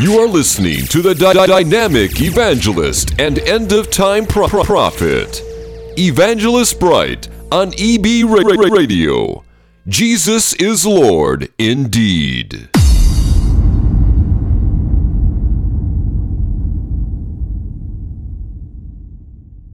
You are listening to the di- dynamic evangelist and end of time pro- pro- prophet, Evangelist Bright on EB Ra- Ra- Radio. Jesus is Lord indeed.